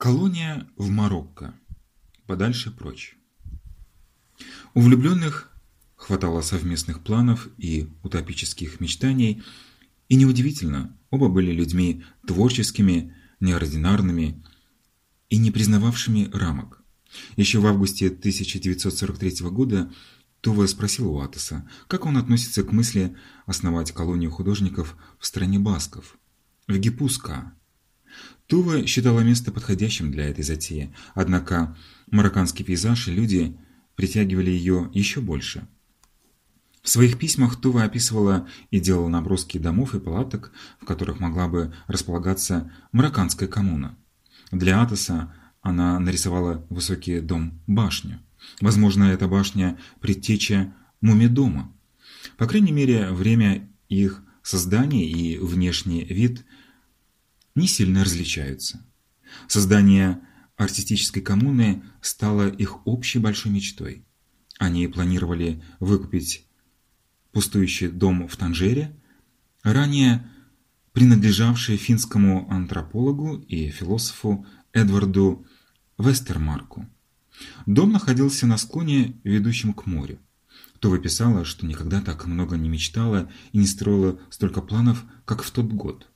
Колония в Марокко. Подальше прочь. У влюбленных хватало совместных планов и утопических мечтаний, и неудивительно, оба были людьми творческими, неординарными и не признававшими рамок. Еще в августе 1943 года Това спросил у Атоса, как он относится к мысли основать колонию художников в стране басков, в Гипуска, Тува считала место подходящим для этой затеи, однако марокканский пейзаж и люди притягивали ее еще больше. В своих письмах Тува описывала и делала наброски домов и палаток, в которых могла бы располагаться марокканская коммуна. Для Атоса она нарисовала высокий дом-башню. Возможно, эта башня – предтеча мумидома. По крайней мере, время их создания и внешний вид – не сильно различаются. Создание артистической коммуны стало их общей большой мечтой. Они планировали выкупить пустующий дом в Танжере, ранее принадлежавший финскому антропологу и философу Эдварду Вестермарку. Дом находился на склоне, ведущем к морю. То выписала, что никогда так много не мечтала и не строила столько планов, как в тот год.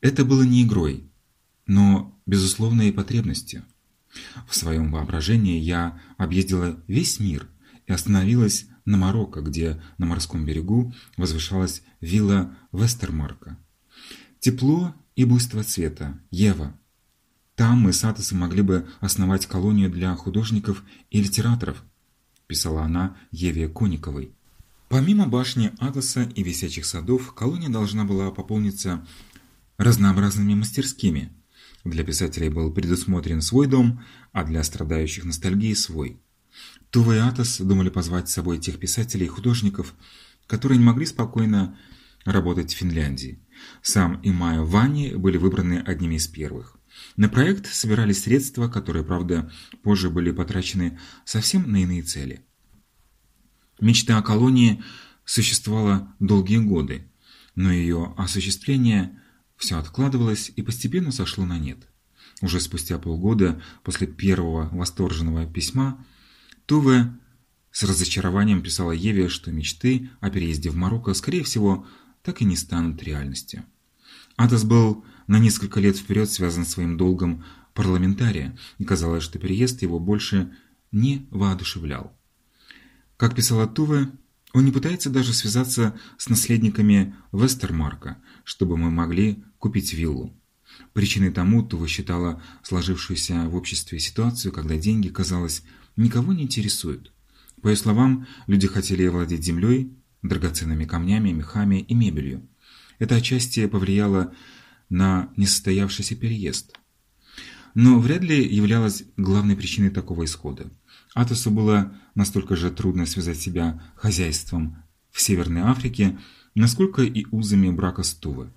Это было не игрой, но безусловной потребностью. В своем воображении я объездила весь мир и остановилась на Марокко, где на морском берегу возвышалась вилла Вестермарка. Тепло и буйство цвета, Ева. Там мы с Атосом могли бы основать колонию для художников и литераторов, писала она Еве Кониковой. Помимо башни Атоса и висячих садов, колония должна была пополниться разнообразными мастерскими. Для писателей был предусмотрен свой дом, а для страдающих ностальгией свой. Тува и Атос думали позвать с собой тех писателей и художников, которые не могли спокойно работать в Финляндии. Сам и Майя Вани были выбраны одними из первых. На проект собирались средства, которые, правда, позже были потрачены совсем на иные цели. Мечта о колонии существовала долгие годы, но ее осуществление все откладывалось и постепенно сошло на нет. Уже спустя полгода после первого восторженного письма Туве с разочарованием писала Еве, что мечты о переезде в Марокко, скорее всего, так и не станут реальностью. Атос был на несколько лет вперед связан своим долгом парламентария, и казалось, что переезд его больше не воодушевлял. Как писала Туве, он не пытается даже связаться с наследниками Вестермарка, чтобы мы могли купить виллу. Причиной тому Тува считала сложившуюся в обществе ситуацию, когда деньги, казалось, никого не интересуют. По ее словам, люди хотели владеть землей, драгоценными камнями, мехами и мебелью. Это отчасти повлияло на несостоявшийся переезд. Но вряд ли являлось главной причиной такого исхода. Атосу было настолько же трудно связать себя хозяйством в Северной Африке, насколько и узами брака с Тувы.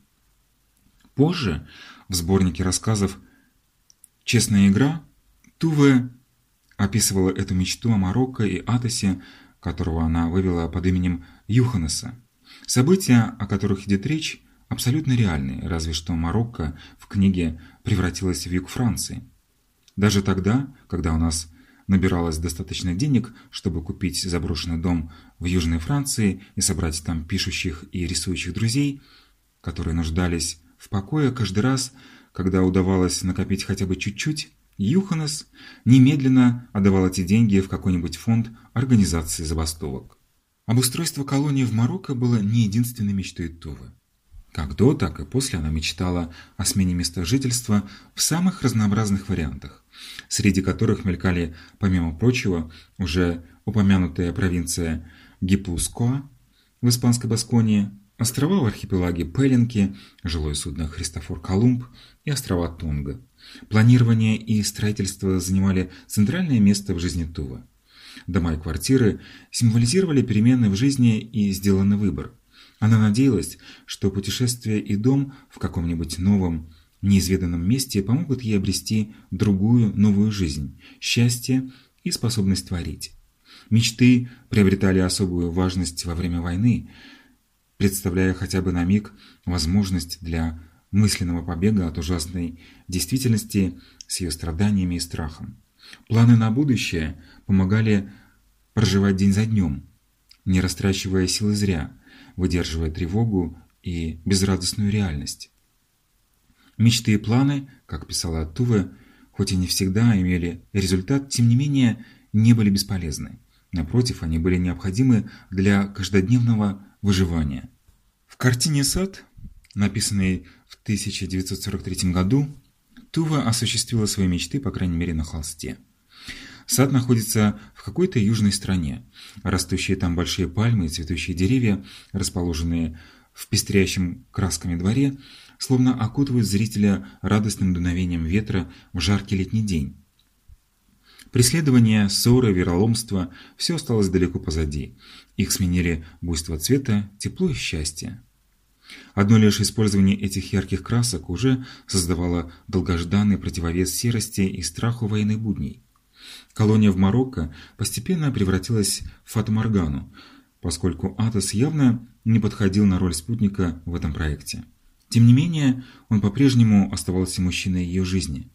Позже, в сборнике рассказов «Честная игра», Туве описывала эту мечту о Марокко и Атосе, которого она вывела под именем Юханеса. События, о которых идет речь, абсолютно реальные, разве что Марокко в книге превратилась в юг Франции. Даже тогда, когда у нас набиралось достаточно денег, чтобы купить заброшенный дом в Южной Франции и собрать там пишущих и рисующих друзей, которые нуждались в покое каждый раз, когда удавалось накопить хотя бы чуть-чуть, Юханес немедленно отдавал эти деньги в какой-нибудь фонд организации забастовок. Обустройство колонии в Марокко было не единственной мечтой Тувы. Как до, так и после она мечтала о смене места жительства в самых разнообразных вариантах, среди которых мелькали, помимо прочего, уже упомянутая провинция Гипускоа в испанской Басконии, острова в архипелаге Пеленки, жилое судно Христофор Колумб и острова Тонга. Планирование и строительство занимали центральное место в жизни Тува. Дома и квартиры символизировали перемены в жизни и сделанный выбор – она надеялась, что путешествие и дом в каком-нибудь новом, неизведанном месте помогут ей обрести другую, новую жизнь, счастье и способность творить. Мечты приобретали особую важность во время войны, представляя хотя бы на миг возможность для мысленного побега от ужасной действительности с ее страданиями и страхом. Планы на будущее помогали проживать день за днем, не растрачивая силы зря, выдерживая тревогу и безрадостную реальность. Мечты и планы, как писала Туве, хоть и не всегда имели результат, тем не менее не были бесполезны. Напротив, они были необходимы для каждодневного выживания. В картине «Сад», написанной в 1943 году, Тува осуществила свои мечты, по крайней мере, на холсте. Сад находится в какой-то южной стране. Растущие там большие пальмы и цветущие деревья, расположенные в пестрящем красками дворе, словно окутывают зрителя радостным дуновением ветра в жаркий летний день. Преследование, ссоры, вероломство – все осталось далеко позади. Их сменили буйство цвета, тепло и счастье. Одно лишь использование этих ярких красок уже создавало долгожданный противовес серости и страху военных будней. Колония в Марокко постепенно превратилась в фатаморгану, поскольку Атос явно не подходил на роль спутника в этом проекте. Тем не менее, он по-прежнему оставался мужчиной ее жизни.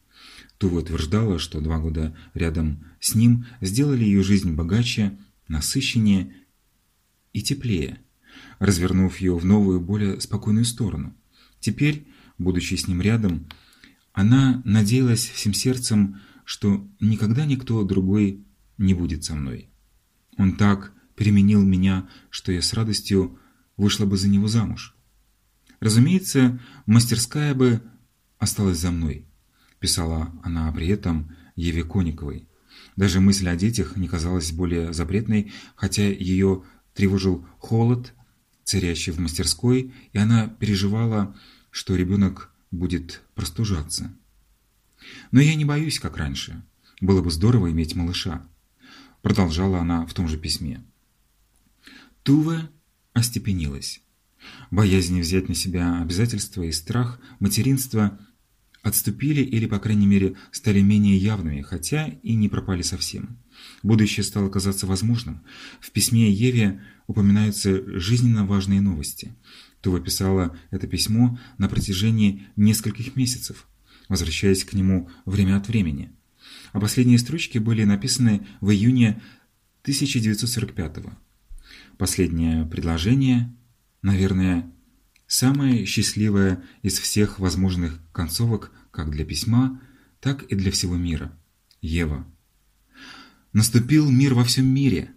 Тува утверждала, что два года рядом с ним сделали ее жизнь богаче, насыщеннее и теплее, развернув ее в новую, более спокойную сторону. Теперь, будучи с ним рядом, она надеялась всем сердцем, что никогда никто другой не будет со мной. Он так переменил меня, что я с радостью вышла бы за него замуж. Разумеется, мастерская бы осталась за мной, писала она при этом Еве Кониковой. Даже мысль о детях не казалась более запретной, хотя ее тревожил холод, царящий в мастерской, и она переживала, что ребенок будет простужаться. Но я не боюсь, как раньше. Было бы здорово иметь малыша. Продолжала она в том же письме. Тува остепенилась. Боязнь взять на себя обязательства и страх материнства отступили или, по крайней мере, стали менее явными, хотя и не пропали совсем. Будущее стало казаться возможным. В письме Еве упоминаются жизненно важные новости. Тува писала это письмо на протяжении нескольких месяцев, возвращаясь к нему время от времени. А последние строчки были написаны в июне 1945 -го. Последнее предложение, наверное, самое счастливое из всех возможных концовок как для письма, так и для всего мира. Ева. Наступил мир во всем мире.